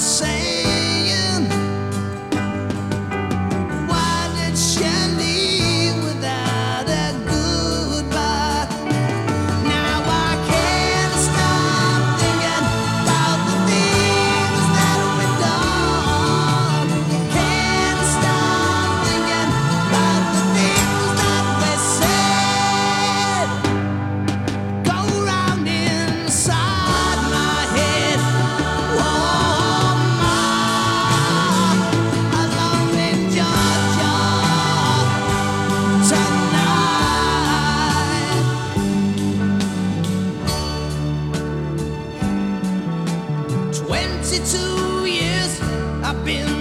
say Twenty-two years I've been